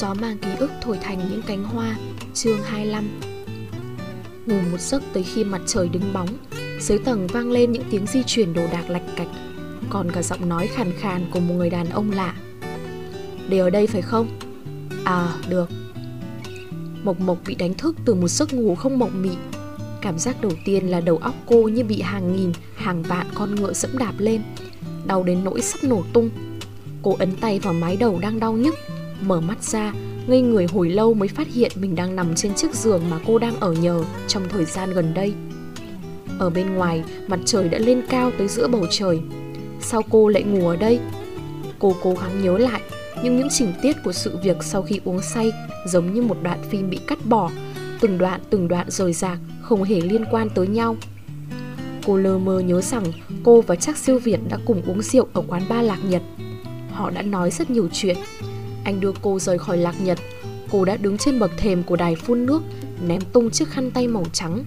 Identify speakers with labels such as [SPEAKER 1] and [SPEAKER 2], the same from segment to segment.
[SPEAKER 1] Gió mang ký ức thổi thành những cánh hoa Chương 25 Ngủ một giấc tới khi mặt trời đứng bóng Dưới tầng vang lên những tiếng di chuyển đồ đạc lạch cạch Còn cả giọng nói khàn khàn của một người đàn ông lạ. Để ở đây phải không? À, được. Mộc Mộc bị đánh thức từ một giấc ngủ không mộng mị. Cảm giác đầu tiên là đầu óc cô như bị hàng nghìn, hàng vạn con ngựa dẫm đạp lên Đau đến nỗi sắp nổ tung. Cô ấn tay vào mái đầu đang đau nhức. Mở mắt ra, ngây người hồi lâu mới phát hiện mình đang nằm trên chiếc giường mà cô đang ở nhờ trong thời gian gần đây. Ở bên ngoài, mặt trời đã lên cao tới giữa bầu trời. Sao cô lại ngủ ở đây? Cô cố gắng nhớ lại, nhưng những chỉnh tiết của sự việc sau khi uống say giống như một đoạn phim bị cắt bỏ, từng đoạn từng đoạn rời rạc, không hề liên quan tới nhau. Cô lơ mơ nhớ rằng cô và chắc siêu Việt đã cùng uống rượu ở quán ba Lạc Nhật. Họ đã nói rất nhiều chuyện, anh đưa cô rời khỏi lạc nhật. Cô đã đứng trên bậc thềm của đài phun nước, Ném tung chiếc khăn tay màu trắng.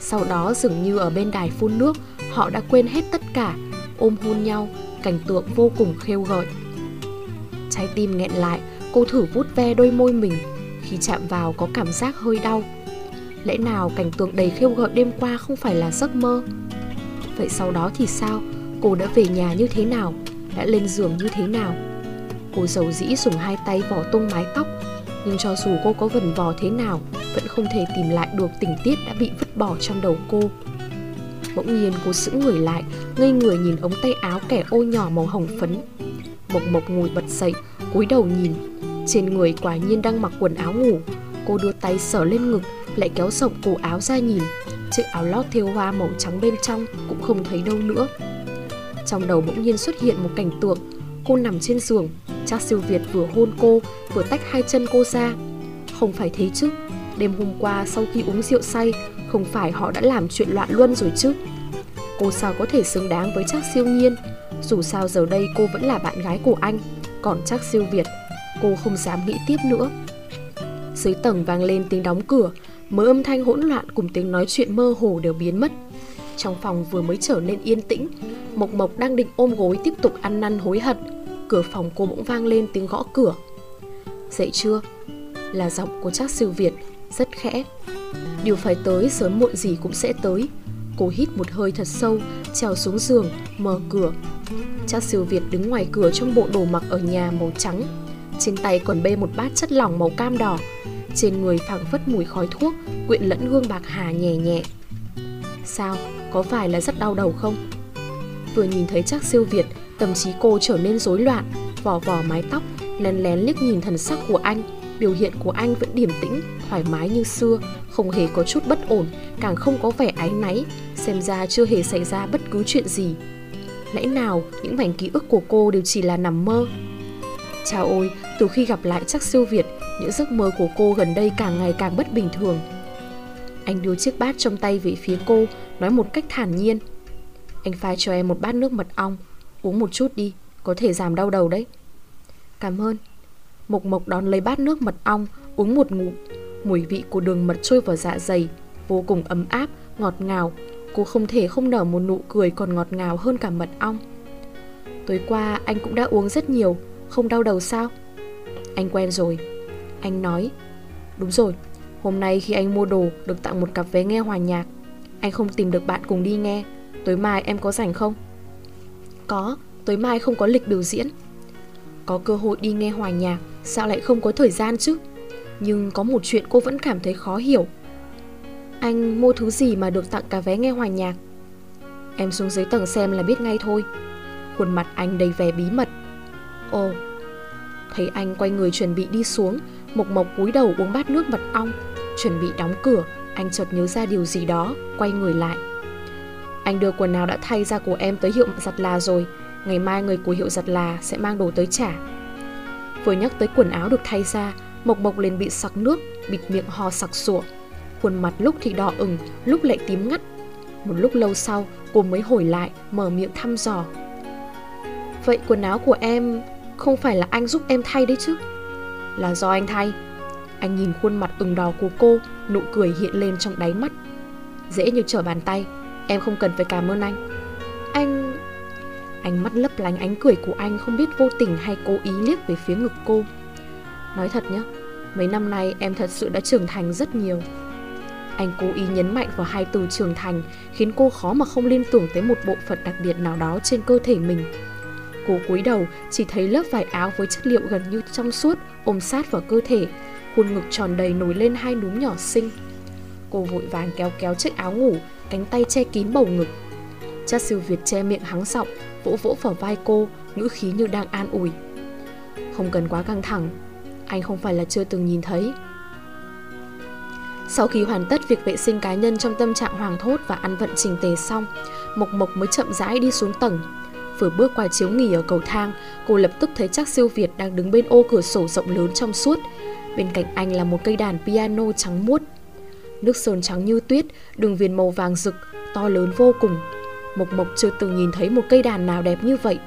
[SPEAKER 1] Sau đó dường như ở bên đài phun nước, Họ đã quên hết tất cả, Ôm hôn nhau, Cảnh tượng vô cùng khêu gợi. Trái tim nghẹn lại, Cô thử vút ve đôi môi mình. Khi chạm vào có cảm giác hơi đau. Lẽ nào cảnh tượng đầy khêu gợi đêm qua không phải là giấc mơ? Vậy sau đó thì sao? Cô đã về nhà như thế nào? Đã lên giường như thế nào? Cô giàu dĩ dùng hai tay vỏ tung mái tóc. Nhưng cho dù cô có vần vò thế nào, Vẫn không thể tìm lại được tình tiết đã bị vứt bỏ trong đầu cô. Bỗng nhiên cô sững người lại, Ngây người nhìn ống tay áo kẻ ô nhỏ màu hồng phấn. Mộc mộc ngồi bật dậy, cúi đầu nhìn. Trên người quả nhiên đang mặc quần áo ngủ. Cô đưa tay sờ lên ngực, Lại kéo rộng cổ áo ra nhìn. Chiếc áo lót thêu hoa màu trắng bên trong Cũng không thấy đâu nữa. Trong đầu bỗng nhiên xuất hiện một cảnh tượng. Cô nằm trên giường. Cha siêu Việt vừa hôn cô, Vừa tách hai chân cô ra. Không phải thế chứ. Đêm hôm qua sau khi uống rượu say, Không phải họ đã làm chuyện loạn luân rồi chứ. Cô sao có thể xứng đáng với chắc siêu nhiên? Dù sao giờ đây cô vẫn là bạn gái của anh, Còn chắc siêu Việt, Cô không dám nghĩ tiếp nữa. Dưới tầng vang lên tiếng đóng cửa, mớ âm thanh hỗn loạn cùng tiếng nói chuyện mơ hồ đều biến mất. Trong phòng vừa mới trở nên yên tĩnh, Mộc Mộc đang định ôm gối tiếp tục ăn năn hối hận cửa phòng cô bỗng vang lên tiếng gõ cửa. Dậy chưa? Là giọng của chắc siêu Việt, rất khẽ. Điều phải tới sớm muộn gì cũng sẽ tới. Cô hít một hơi thật sâu, trèo xuống giường, mở cửa. Chắc siêu Việt đứng ngoài cửa trong bộ đồ mặc ở nhà màu trắng. Trên tay còn bê một bát chất lỏng màu cam đỏ. Trên người phảng phất mùi khói thuốc, quyện lẫn hương bạc hà nhẹ nhẹ. Sao, có phải là rất đau đầu không? Vừa nhìn thấy chắc siêu Việt Tâm trí cô trở nên rối loạn, vò vò mái tóc, lén lén liếc nhìn thần sắc của anh. Biểu hiện của anh vẫn điềm tĩnh, thoải mái như xưa, không hề có chút bất ổn, càng không có vẻ áy náy, xem ra chưa hề xảy ra bất cứ chuyện gì. Lẽ nào những mảnh ký ức của cô đều chỉ là nằm mơ? Chào ôi, từ khi gặp lại chắc siêu Việt, những giấc mơ của cô gần đây càng ngày càng bất bình thường. Anh đưa chiếc bát trong tay về phía cô, nói một cách thản nhiên. Anh pha cho em một bát nước mật ong, Uống một chút đi Có thể giảm đau đầu đấy. Cảm ơn. Mộc Mộc đón lấy bát nước mật ong Uống một ngụm. Mùi vị của đường mật trôi vào dạ dày Vô cùng ấm áp, ngọt ngào. Cô không thể không nở một nụ cười còn ngọt ngào hơn cả mật ong. Tối qua anh cũng đã uống rất nhiều Không đau đầu sao? Anh quen rồi. Anh nói Đúng rồi Hôm nay khi anh mua đồ được tặng một cặp vé nghe hòa nhạc. Anh không tìm được bạn cùng đi nghe. Tối mai em có rảnh không? Có, tối mai không có lịch biểu diễn. Có cơ hội đi nghe hòa nhạc Sao lại không có thời gian chứ? Nhưng có một chuyện cô vẫn cảm thấy khó hiểu. Anh mua thứ gì mà được tặng cả vé nghe hòa nhạc? Em xuống dưới tầng xem là biết ngay thôi. Khuôn mặt anh đầy vẻ bí mật. Ồ Thấy anh quay người chuẩn bị đi xuống Mộc mộc cúi đầu uống bát nước mật ong Chuẩn bị đóng cửa Anh chợt nhớ ra điều gì đó Quay người lại anh đưa quần áo đã thay ra của em tới hiệu giặt là rồi. Ngày mai người của hiệu giặt là sẽ mang đồ tới trả. Vừa nhắc tới quần áo được thay ra, Mộc Mộc liền bị sặc nước, Bịt miệng ho sặc sủa Khuôn mặt lúc thì đỏ ửng, Lúc lại tím ngắt. Một lúc lâu sau, cô mới hồi lại, Mở miệng thăm dò. Vậy quần áo của em Không phải là anh giúp em thay đấy chứ? Là do anh thay. Anh nhìn khuôn mặt ửng đỏ của cô, Nụ cười hiện lên trong đáy mắt. Dễ như trở bàn tay Em không cần phải cảm ơn anh Anh... Ánh mắt lấp lánh ánh cười của anh không biết vô tình hay cố ý liếc về phía ngực cô Nói thật nhé, mấy năm nay em thật sự đã trưởng thành rất nhiều. Anh cố ý nhấn mạnh vào hai từ trưởng thành khiến cô khó mà không liên tưởng tới một bộ phận đặc biệt nào đó trên cơ thể mình. Cô cúi đầu chỉ thấy lớp vải áo với chất liệu gần như trong suốt ôm sát vào cơ thể, khuôn ngực tròn đầy nổi lên hai núm nhỏ xinh. Cô vội vàng kéo kéo chiếc áo ngủ, cánh tay che kín bầu ngực. Cha siêu Việt che miệng hắng giọng, vỗ vỗ vào vai cô, ngữ khí như đang an ủi. Không cần quá căng thẳng, anh không phải là chưa từng nhìn thấy. Sau khi hoàn tất việc vệ sinh cá nhân trong tâm trạng hoàng thốt và ăn vận trình tề xong, Mộc Mộc mới chậm rãi đi xuống tầng. Vừa bước qua chiếu nghỉ ở cầu thang, cô lập tức thấy chắc siêu Việt đang đứng bên ô cửa sổ rộng lớn trong suốt. Bên cạnh anh là một cây đàn piano trắng muốt. Nước sơn trắng như tuyết, đường viền màu vàng rực, to lớn vô cùng. Mộc Mộc chưa từng nhìn thấy một cây đàn nào đẹp như vậy.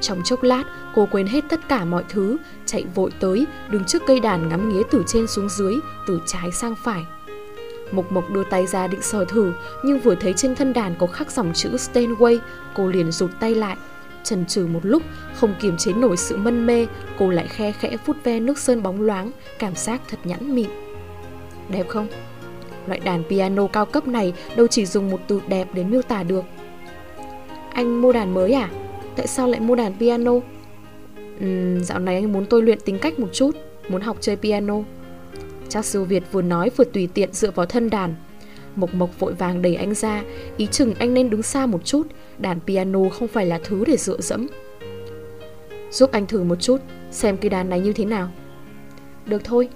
[SPEAKER 1] Trong chốc lát, cô quên hết tất cả mọi thứ, chạy vội tới, đứng trước cây đàn ngắm nghía từ trên xuống dưới, từ trái sang phải. Mộc Mộc đưa tay ra định sờ thử, nhưng vừa thấy trên thân đàn có khắc dòng chữ Steinway, cô liền rụt tay lại. Chần chừ một lúc, không kiềm chế nổi sự mân mê, cô lại khe khẽ phút ve nước sơn bóng loáng, cảm giác thật nhẵn mịn. Đẹp không? Loại đàn piano cao cấp này đâu chỉ dùng một từ đẹp để miêu tả được. Anh mua đàn mới à? Tại sao lại mua đàn piano? Uhm, dạo này anh muốn tôi luyện tính cách một chút, muốn học chơi piano. Chắc sư Việt vừa nói vừa tùy tiện dựa vào thân đàn. Mộc Mộc vội vàng đẩy anh ra, ý chừng anh nên đứng xa một chút, đàn piano không phải là thứ để dựa dẫm. Giúp anh thử một chút, xem cái đàn này như thế nào. Được thôi.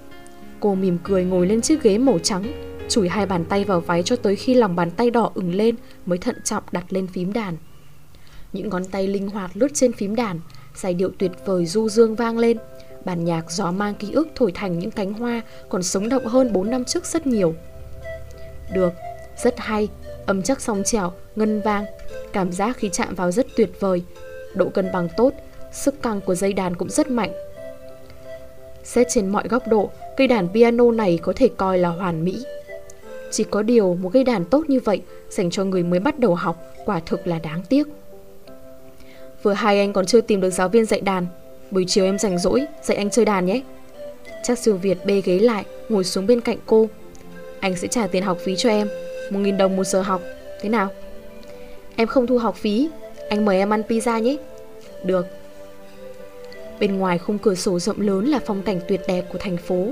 [SPEAKER 1] Cô mỉm cười ngồi lên chiếc ghế màu trắng, chùi hai bàn tay vào váy cho tới khi lòng bàn tay đỏ ửng lên mới thận trọng đặt lên phím đàn. Những ngón tay linh hoạt lướt trên phím đàn, giai điệu tuyệt vời du dương vang lên. Bản nhạc gió mang ký ức thổi thành những cánh hoa còn sống động hơn 4 năm trước rất nhiều. Được, rất hay, âm chắc song trèo, ngân vang, cảm giác khi chạm vào rất tuyệt vời, độ cân bằng tốt, sức căng của dây đàn cũng rất mạnh. Xét trên mọi góc độ, cây đàn piano này có thể coi là hoàn mỹ. Chỉ có điều một cây đàn tốt như vậy dành cho người mới bắt đầu học quả thực là đáng tiếc. Vừa hai anh còn chưa tìm được giáo viên dạy đàn, Buổi chiều em rảnh rỗi Dạy anh chơi đàn nhé. Chắc siêu Việt bê ghế lại, Ngồi xuống bên cạnh cô. Anh sẽ trả tiền học phí cho em, một nghìn đồng một giờ học. Thế nào? Em không thu học phí, Anh mời em ăn pizza nhé. Được. Bên ngoài khung cửa sổ rộng lớn là phong cảnh tuyệt đẹp của thành phố.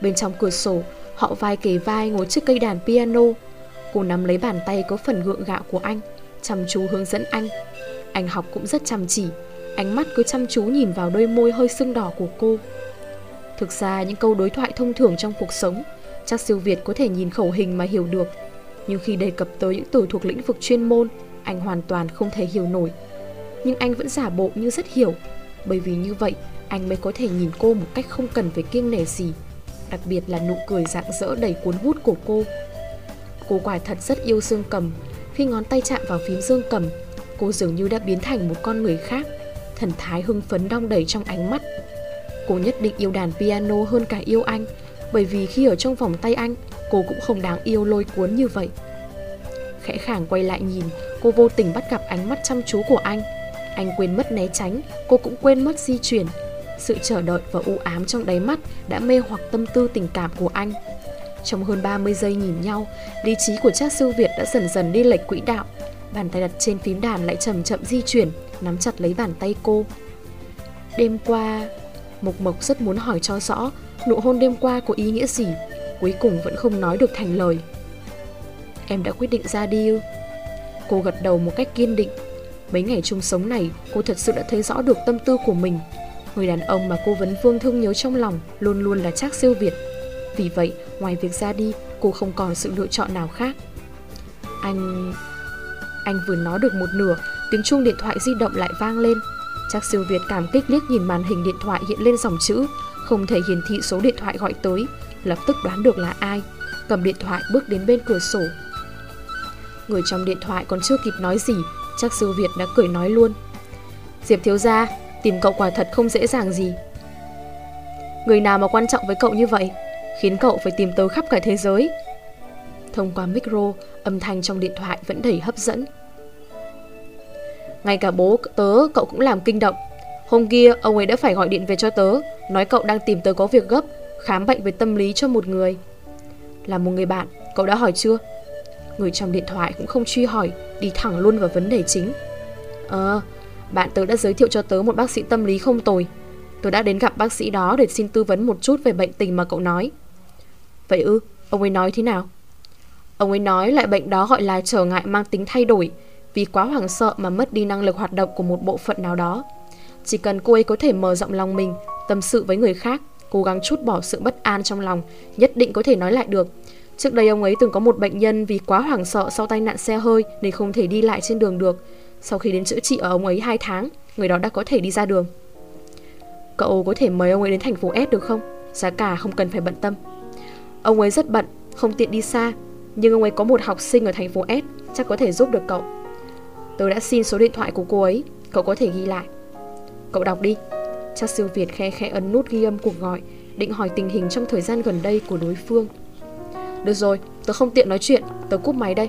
[SPEAKER 1] Bên trong cửa sổ Họ vai kề vai ngồi trước cây đàn piano. Cô nắm lấy bàn tay có phần gượng gạo của anh, Chăm chú hướng dẫn anh. Anh học cũng rất chăm chỉ, Ánh mắt cứ chăm chú nhìn vào đôi môi hơi sưng đỏ của cô. Thực ra những câu đối thoại thông thường trong cuộc sống, Chắc siêu Việt có thể nhìn khẩu hình mà hiểu được. Nhưng khi đề cập tới những từ thuộc lĩnh vực chuyên môn, Anh hoàn toàn không thể hiểu nổi. Nhưng anh vẫn giả bộ như rất hiểu, Bởi vì như vậy anh mới có thể nhìn cô một cách không cần phải kiêng nể gì. Đặc biệt là nụ cười rạng rỡ đầy cuốn hút của cô. Cô quả thật rất yêu dương cầm Khi ngón tay chạm vào phím dương cầm Cô dường như đã biến thành một con người khác. Thần thái hưng phấn đong đầy trong ánh mắt. Cô nhất định yêu đàn piano hơn cả yêu anh, Bởi vì khi ở trong vòng tay anh, Cô cũng không đáng yêu lôi cuốn như vậy. Khẽ khàng quay lại nhìn, Cô vô tình bắt gặp ánh mắt chăm chú của anh. Anh quên mất né tránh, Cô cũng quên mất di chuyển. Sự chờ đợi và u ám trong đáy mắt Đã mê hoặc tâm tư tình cảm của anh. Trong hơn 30 giây nhìn nhau, Lý trí của cha sư Việt đã dần dần đi lệch quỹ đạo. Bàn tay đặt trên phím đàn lại chậm chậm di chuyển, Nắm chặt lấy bàn tay cô. Đêm qua, Mộc Mộc rất muốn hỏi cho rõ Nụ hôn đêm qua có ý nghĩa gì, Cuối cùng vẫn không nói được thành lời. Em đã quyết định ra đi ư Cô gật đầu một cách kiên định. Mấy ngày chung sống này, Cô thật sự đã thấy rõ được tâm tư của mình. Người đàn ông mà cô vẫn vương thương nhớ trong lòng Luôn luôn là Trác siêu Việt Vì vậy ngoài việc ra đi Cô không còn sự lựa chọn nào khác Anh... Anh vừa nói được một nửa, tiếng chuông điện thoại di động lại vang lên. Chắc siêu Việt cảm kích liếc nhìn màn hình điện thoại hiện lên dòng chữ, không thể hiển thị số điện thoại gọi tới, lập tức đoán được là ai. Cầm điện thoại bước đến bên cửa sổ. Người trong điện thoại còn chưa kịp nói gì, chắc siêu Việt đã cười nói luôn. Diệp thiếu gia, tìm cậu quả thật không dễ dàng gì. Người nào mà quan trọng với cậu như vậy, khiến cậu phải tìm tới khắp cả thế giới. Thông qua micro, âm thanh trong điện thoại vẫn đầy hấp dẫn. Ngay cả bố tớ cậu cũng làm kinh động. Hôm kia ông ấy đã phải gọi điện về cho tớ Nói cậu đang tìm tớ có việc gấp Khám bệnh về tâm lý cho một người Là một người bạn, cậu đã hỏi chưa? Người trong điện thoại cũng không truy hỏi Đi thẳng luôn vào vấn đề chính Ờ, bạn tớ đã giới thiệu cho tớ một bác sĩ tâm lý không tồi Tớ đã đến gặp bác sĩ đó để xin tư vấn một chút về bệnh tình mà cậu nói Vậy ư, ông ấy nói thế nào? Ông ấy nói lại bệnh đó gọi là trở ngại mang tính thay đổi Vì quá hoảng sợ mà mất đi năng lực hoạt động của một bộ phận nào đó Chỉ cần cô ấy có thể mở rộng lòng mình, tâm sự với người khác Cố gắng chút bỏ sự bất an trong lòng Nhất định có thể nói lại được Trước đây ông ấy từng có một bệnh nhân vì quá hoảng sợ sau tai nạn xe hơi nên không thể đi lại trên đường được. Sau khi đến chữa trị ở ông ấy 2 tháng, người đó đã có thể đi ra đường. Cậu có thể mời ông ấy đến thành phố S được không? Giá cả không cần phải bận tâm. Ông ấy rất bận, không tiện đi xa, nhưng ông ấy có một học sinh ở thành phố S, chắc có thể giúp được cậu. Tôi đã xin số điện thoại của cô ấy, cậu có thể ghi lại. Cậu đọc đi. Chắc siêu Việt khe khẽ ấn nút ghi âm cuộc gọi, định hỏi tình hình trong thời gian gần đây của đối phương. Được rồi, tớ không tiện nói chuyện, tớ cúp máy đây.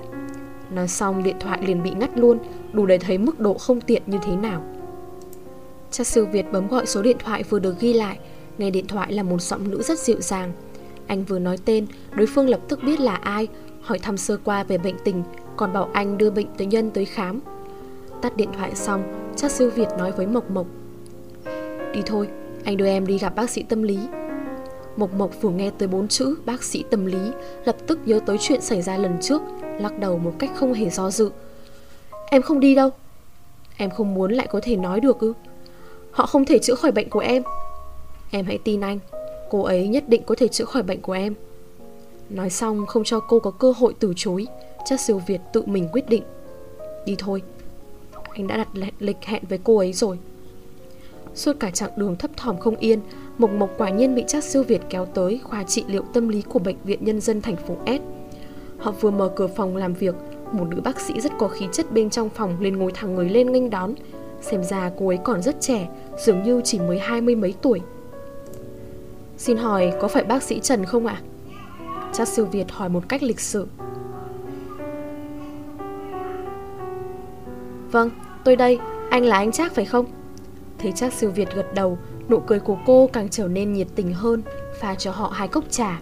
[SPEAKER 1] Nói xong điện thoại liền bị ngắt luôn, đủ để thấy mức độ không tiện như thế nào. Cha sư Việt bấm gọi số điện thoại vừa được ghi lại, nghe điện thoại là một giọng nữ rất dịu dàng. Anh vừa nói tên, đối phương lập tức biết là ai, hỏi thăm sơ qua về bệnh tình, còn bảo anh đưa bệnh tới nhân tới khám. Tắt điện thoại xong, cha sư Việt nói với Mộc Mộc. Đi thôi, anh đưa em đi gặp bác sĩ tâm lý. Mộc Mộc vừa nghe tới bốn chữ bác sĩ tâm lý, lập tức nhớ tới chuyện xảy ra lần trước, lắc đầu một cách không hề do dự. Em không đi đâu. Em không muốn lại có thể nói được ư? Họ không thể chữa khỏi bệnh của em. Em hãy tin anh, cô ấy nhất định có thể chữa khỏi bệnh của em. Nói xong không cho cô có cơ hội từ chối, chắc siêu Việt tự mình quyết định. Đi thôi, anh đã đặt lịch hẹn với cô ấy rồi. Suốt cả chặng đường thấp thỏm không yên, Mộc Mộc quả nhiên bị Trác Siêu Việt kéo tới khoa trị liệu tâm lý của Bệnh viện Nhân dân thành phố S. Họ vừa mở cửa phòng làm việc, một nữ bác sĩ rất có khí chất bên trong phòng lên ngồi thẳng người lên nghênh đón. Xem ra cô ấy còn rất trẻ, dường như chỉ mới hai mươi mấy tuổi. Xin hỏi có phải bác sĩ Trần không ạ? À? Trác Siêu Việt hỏi một cách lịch sự. Vâng, tôi đây, anh là anh Trác phải không? Thấy Trác Siêu Việt gật đầu, Nụ cười của cô càng trở nên nhiệt tình hơn Pha cho họ hai cốc trà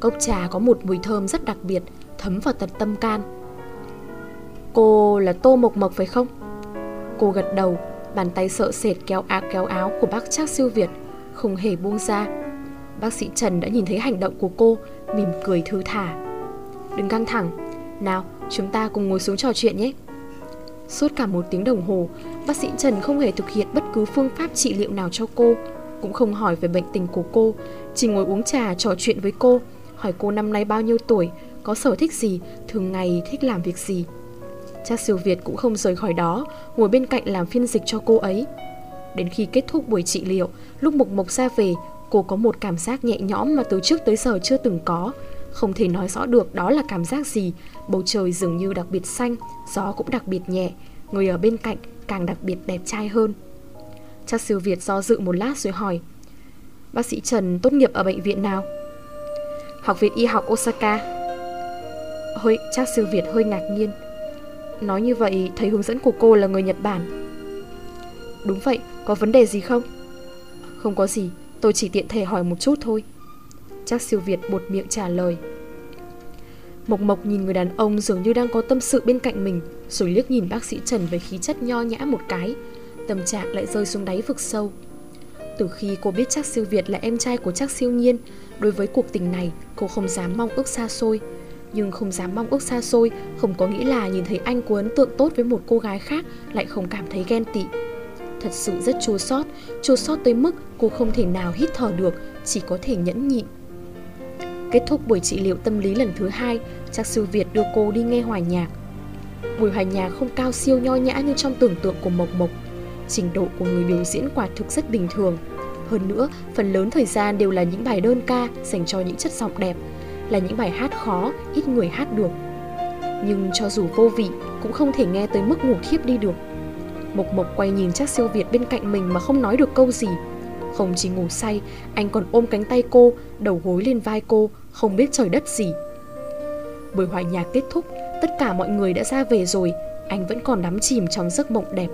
[SPEAKER 1] Cốc trà có một mùi thơm rất đặc biệt Thấm vào tận tâm can. Cô là Tô Mộc Mộc phải không? Cô gật đầu Bàn tay sợ sệt kéo áo kéo áo của bác Trác siêu Việt Không hề buông ra. Bác sĩ Trần đã nhìn thấy hành động của cô Mỉm cười thư thả. Đừng căng thẳng. Nào chúng ta cùng ngồi xuống trò chuyện nhé. Suốt cả một tiếng đồng hồ, bác sĩ Trần không hề thực hiện bất cứ phương pháp trị liệu nào cho cô, cũng không hỏi về bệnh tình của cô, chỉ ngồi uống trà trò chuyện với cô, hỏi cô năm nay bao nhiêu tuổi, có sở thích gì, thường ngày thích làm việc gì. Cha siêu Việt cũng không rời khỏi đó, ngồi bên cạnh làm phiên dịch cho cô ấy. Đến khi kết thúc buổi trị liệu, lúc mục Mộc ra về, cô có một cảm giác nhẹ nhõm mà từ trước tới giờ chưa từng có. Không thể nói rõ được đó là cảm giác gì, bầu trời dường như đặc biệt xanh, gió cũng đặc biệt nhẹ, người ở bên cạnh càng đặc biệt đẹp trai hơn. cha siêu Việt do dự một lát rồi hỏi Bác sĩ Trần tốt nghiệp ở bệnh viện nào? Học viện y học Osaka Hơi, chắc siêu Việt hơi ngạc nhiên. Nói như vậy thầy hướng dẫn của cô là người Nhật Bản. Đúng vậy, có vấn đề gì không? Không có gì, tôi chỉ tiện thể hỏi một chút thôi. Chắc siêu Việt buột miệng trả lời. Mộc Mộc nhìn người đàn ông dường như đang có tâm sự bên cạnh mình Rồi liếc nhìn bác sĩ Trần với khí chất nho nhã một cái. Tâm trạng lại rơi xuống đáy vực sâu. Từ khi cô biết chắc siêu Việt là em trai của chắc siêu nhiên Đối với cuộc tình này cô không dám mong ước xa xôi. Nhưng không dám mong ước xa xôi Không có nghĩa là nhìn thấy anh có ấn tượng tốt với một cô gái khác Lại không cảm thấy ghen tị Thật sự rất chua sót Chua sót tới mức cô không thể nào hít thở được Chỉ có thể nhẫn nhịn Kết thúc buổi trị liệu tâm lý lần thứ hai, Chắc sư Việt đưa cô đi nghe hòa nhạc. Buổi hòa nhạc không cao siêu nho nhã như trong tưởng tượng của Mộc Mộc. Trình độ của người biểu diễn quả thực rất bình thường. Hơn nữa, phần lớn thời gian đều là những bài đơn ca dành cho những chất giọng đẹp, là những bài hát khó, ít người hát được. Nhưng cho dù vô vị, cũng không thể nghe tới mức ngủ thiếp đi được. Mộc Mộc quay nhìn chắc siêu Việt bên cạnh mình mà không nói được câu gì. Không chỉ ngủ say, anh còn ôm cánh tay cô, đầu gối lên vai cô, không biết trời đất gì. Buổi hòa nhạc kết thúc, tất cả mọi người đã ra về rồi, anh vẫn còn đắm chìm trong giấc mộng đẹp.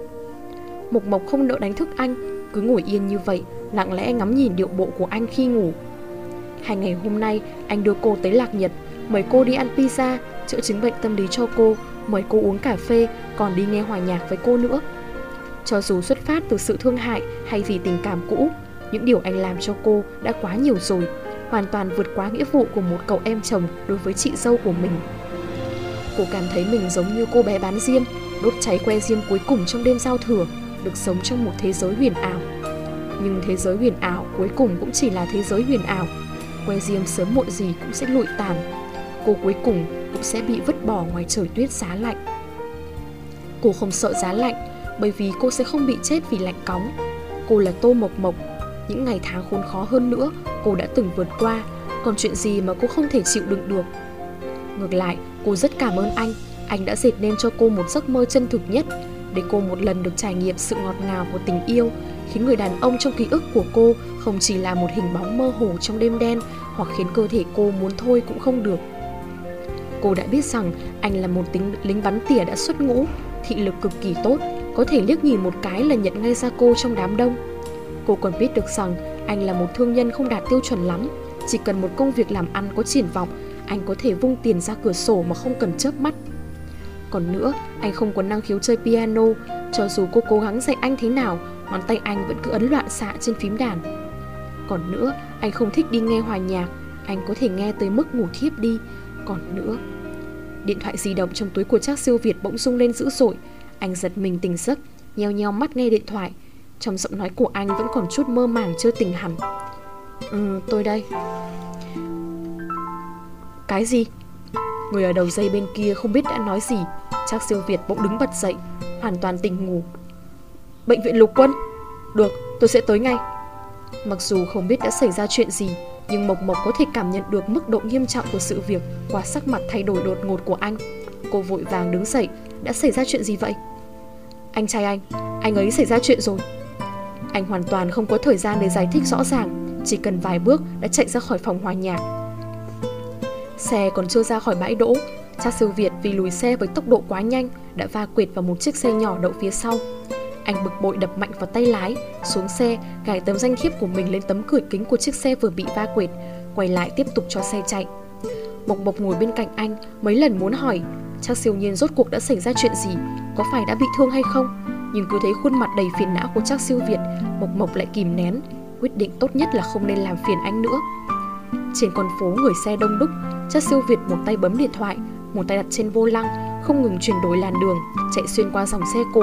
[SPEAKER 1] Mộc Mộc không nỡ đánh thức anh, Cứ ngồi yên như vậy Lặng lẽ ngắm nhìn điệu bộ của anh khi ngủ Hai ngày hôm nay, anh đưa cô tới Lạc Nhật. Mời cô đi ăn pizza, Chữa chứng bệnh tâm lý cho cô. Mời cô uống cà phê, Còn đi nghe hòa nhạc với cô nữa. Cho dù xuất phát từ sự thương hại Hay vì tình cảm cũ, Những điều anh làm cho cô đã quá nhiều rồi. Hoàn toàn vượt quá nghĩa vụ của một cậu em chồng Đối với chị dâu của mình. Cô cảm thấy mình giống như cô bé bán diêm, Đốt cháy que diêm cuối cùng trong đêm giao thừa, Được sống trong một thế giới huyền ảo. Nhưng thế giới huyền ảo cuối cùng cũng chỉ là thế giới huyền ảo. Que diêm sớm muộn gì cũng sẽ lụi tàn. Cô cuối cùng cũng sẽ bị vứt bỏ ngoài trời tuyết giá lạnh. Cô không sợ giá lạnh Bởi vì cô sẽ không bị chết vì lạnh cóng. Cô là Tô Mộc Mộc. Những ngày tháng khốn khó hơn nữa Cô đã từng vượt qua. Còn chuyện gì mà cô không thể chịu đựng được? Ngược lại, cô rất cảm ơn anh. Anh đã dệt nên cho cô một giấc mơ chân thực nhất Để cô một lần được trải nghiệm sự ngọt ngào của tình yêu Khiến người đàn ông trong ký ức của cô Không chỉ là một hình bóng mơ hồ trong đêm đen Hoặc khiến cơ thể cô muốn thôi cũng không được Cô đã biết rằng anh là một tính lính bắn tỉa đã xuất ngũ Thị lực cực kỳ tốt Có thể liếc nhìn một cái là nhận ngay ra cô trong đám đông Cô còn biết được rằng anh là một thương nhân không đạt tiêu chuẩn lắm Chỉ cần một công việc làm ăn có triển vọng anh có thể vung tiền ra cửa sổ mà không cần chớp mắt. Còn nữa, anh không có năng khiếu chơi piano, cho dù cô cố gắng dạy anh thế nào, ngón tay anh vẫn cứ ấn loạn xạ trên phím đàn. Còn nữa, anh không thích đi nghe hòa nhạc, anh có thể nghe tới mức ngủ thiếp đi. Còn nữa, điện thoại di động trong túi của Trác siêu Việt bỗng rung lên dữ dội, anh giật mình tỉnh giấc, nheo nheo mắt nghe điện thoại. Trong giọng nói của anh vẫn còn chút mơ màng chưa tỉnh hẳn. Ừ, tôi đây. Cái gì? Người ở đầu dây bên kia không biết đã nói gì Chắc siêu Việt bỗng đứng bật dậy Hoàn toàn tỉnh ngủ Bệnh viện lục quân. Được, tôi sẽ tới ngay. Mặc dù không biết đã xảy ra chuyện gì, Nhưng Mộc Mộc có thể cảm nhận được mức độ nghiêm trọng của sự việc Qua sắc mặt thay đổi đột ngột của anh. Cô vội vàng đứng dậy. Đã xảy ra chuyện gì vậy? Anh trai anh Anh ấy xảy ra chuyện rồi. Anh hoàn toàn không có thời gian để giải thích rõ ràng, Chỉ cần vài bước đã chạy ra khỏi phòng hòa nhạc. Xe còn chưa ra khỏi bãi đỗ, Cha sư Việt vì lùi xe với tốc độ quá nhanh Đã va quệt vào một chiếc xe nhỏ đậu phía sau. Anh bực bội đập mạnh vào tay lái Xuống xe gài tấm danh thiếp của mình lên tấm cửa kính của chiếc xe vừa bị va quệt Quay lại tiếp tục cho xe chạy. Mộc Mộc ngồi bên cạnh anh Mấy lần muốn hỏi Chắc siêu nhiên rốt cuộc đã xảy ra chuyện gì? Có phải đã bị thương hay không? Nhưng cứ thấy khuôn mặt đầy phiền não của chắc siêu Việt Mộc Mộc lại kìm nén Quyết định tốt nhất là không nên làm phiền anh nữa. Trên con phố người xe đông đúc chắc siêu Việt một tay bấm điện thoại, một tay đặt trên vô lăng, không ngừng chuyển đổi làn đường, chạy xuyên qua dòng xe cộ.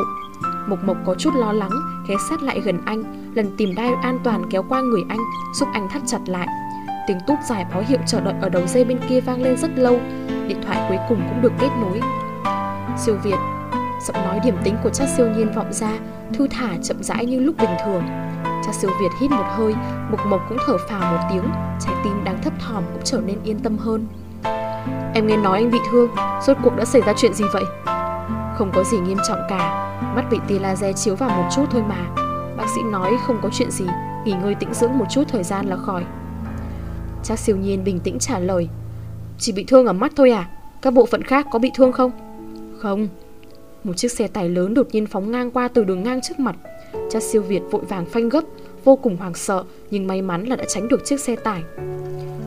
[SPEAKER 1] Mộc Mộc có chút lo lắng, ghé sát lại gần anh, lần tìm đai an toàn kéo qua người anh, giúp anh thắt chặt lại. Tiếng tút dài báo hiệu chờ đợi ở đầu dây bên kia vang lên rất lâu, điện thoại cuối cùng cũng được kết nối. Siêu Việt, giọng nói điểm tính của chắc siêu nhiên vọng ra, thư thả chậm rãi như lúc bình thường. Cha siêu Việt hít một hơi, Mộc Mộc cũng thở phào một tiếng, trái tim đang thấp thỏm cũng trở nên yên tâm hơn. Em nghe nói anh bị thương, rốt cuộc đã xảy ra chuyện gì vậy? Không có gì nghiêm trọng cả, mắt bị tia laser chiếu vào một chút thôi mà. Bác sĩ nói không có chuyện gì, nghỉ ngơi tĩnh dưỡng một chút thời gian là khỏi. Cha siêu nhiên bình tĩnh trả lời. Chỉ bị thương ở mắt thôi à? Các bộ phận khác có bị thương không? Không. Một chiếc xe tải lớn đột nhiên phóng ngang qua từ đường ngang trước mặt. Cha siêu Việt vội vàng phanh gấp, vô cùng hoảng sợ nhưng may mắn là đã tránh được chiếc xe tải.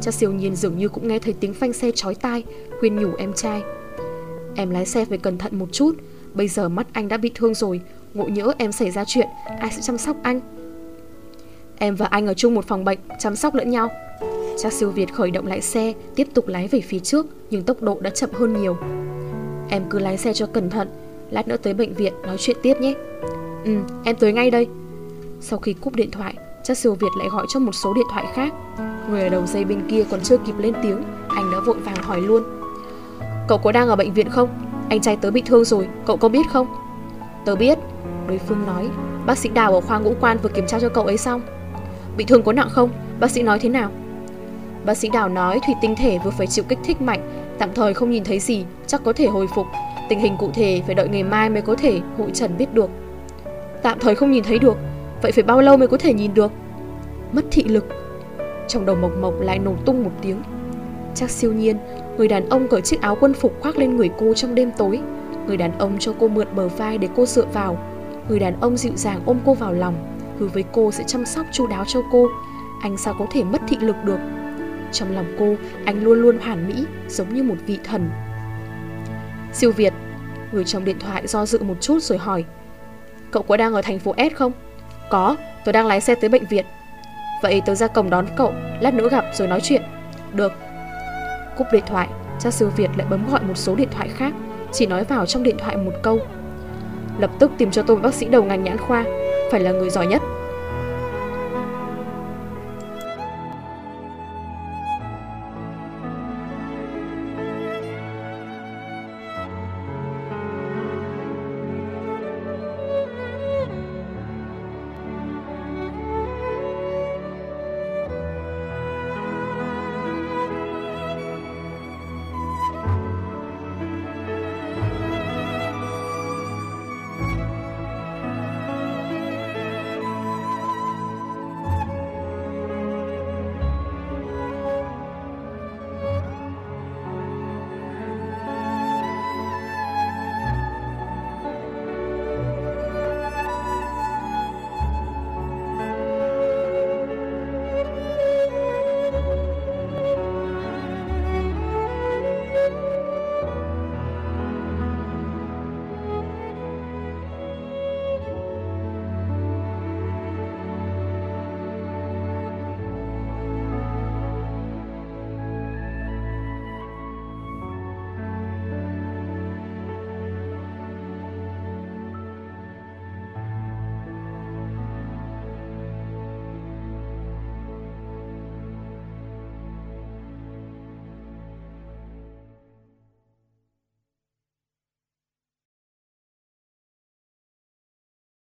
[SPEAKER 1] Cha siêu nhiên dường như cũng nghe thấy tiếng phanh xe chói tai, khuyên nhủ em trai. Em lái xe phải cẩn thận một chút, bây giờ mắt anh đã bị thương rồi, ngộ nhỡ em xảy ra chuyện, ai sẽ chăm sóc anh? Em và anh ở chung một phòng bệnh, chăm sóc lẫn nhau. Cha siêu Việt khởi động lại xe, tiếp tục lái về phía trước, nhưng tốc độ đã chậm hơn nhiều. Em cứ lái xe cho cẩn thận, lát nữa tới bệnh viện nói chuyện tiếp nhé. Ừ, em tới ngay đây Sau khi cúp điện thoại Chắc siêu Việt lại gọi cho một số điện thoại khác Người ở đầu dây bên kia còn chưa kịp lên tiếng Anh đã vội vàng hỏi luôn Cậu có đang ở bệnh viện không? Anh trai tớ bị thương rồi, cậu có biết không? Tớ biết Đối phương nói. Bác sĩ Đào ở khoa ngũ quan vừa kiểm tra cho cậu ấy xong. Bị thương có nặng không? Bác sĩ nói thế nào? Bác sĩ Đào nói thủy tinh thể vừa phải chịu kích thích mạnh Tạm thời không nhìn thấy gì Chắc có thể hồi phục. Tình hình cụ thể phải đợi ngày mai mới có thể hội trần biết được. Tạm thời không nhìn thấy được Vậy phải bao lâu mới có thể nhìn được? Mất thị lực. Trong đầu Mộc Mộc lại nổ tung một tiếng. Chắc siêu nhiên Người đàn ông cởi chiếc áo quân phục khoác lên người cô trong đêm tối. Người đàn ông cho cô mượn bờ vai để cô dựa vào. Người đàn ông dịu dàng ôm cô vào lòng hứa với cô sẽ chăm sóc chu đáo cho cô. Anh sao có thể mất thị lực được? Trong lòng cô Anh luôn luôn hoàn mỹ Giống như một vị thần. Siêu Việt Người trong điện thoại do dự một chút rồi hỏi Cậu có đang ở thành phố S không? Có, tôi đang lái xe tới bệnh viện. Vậy tớ ra cổng đón cậu Lát nữa gặp rồi nói chuyện. Được. Cúp điện thoại, Cha siêu Việt lại bấm gọi một số điện thoại khác, Chỉ nói vào trong điện thoại một câu. Lập tức tìm cho tôi bác sĩ đầu ngành nhãn khoa, Phải là người giỏi nhất.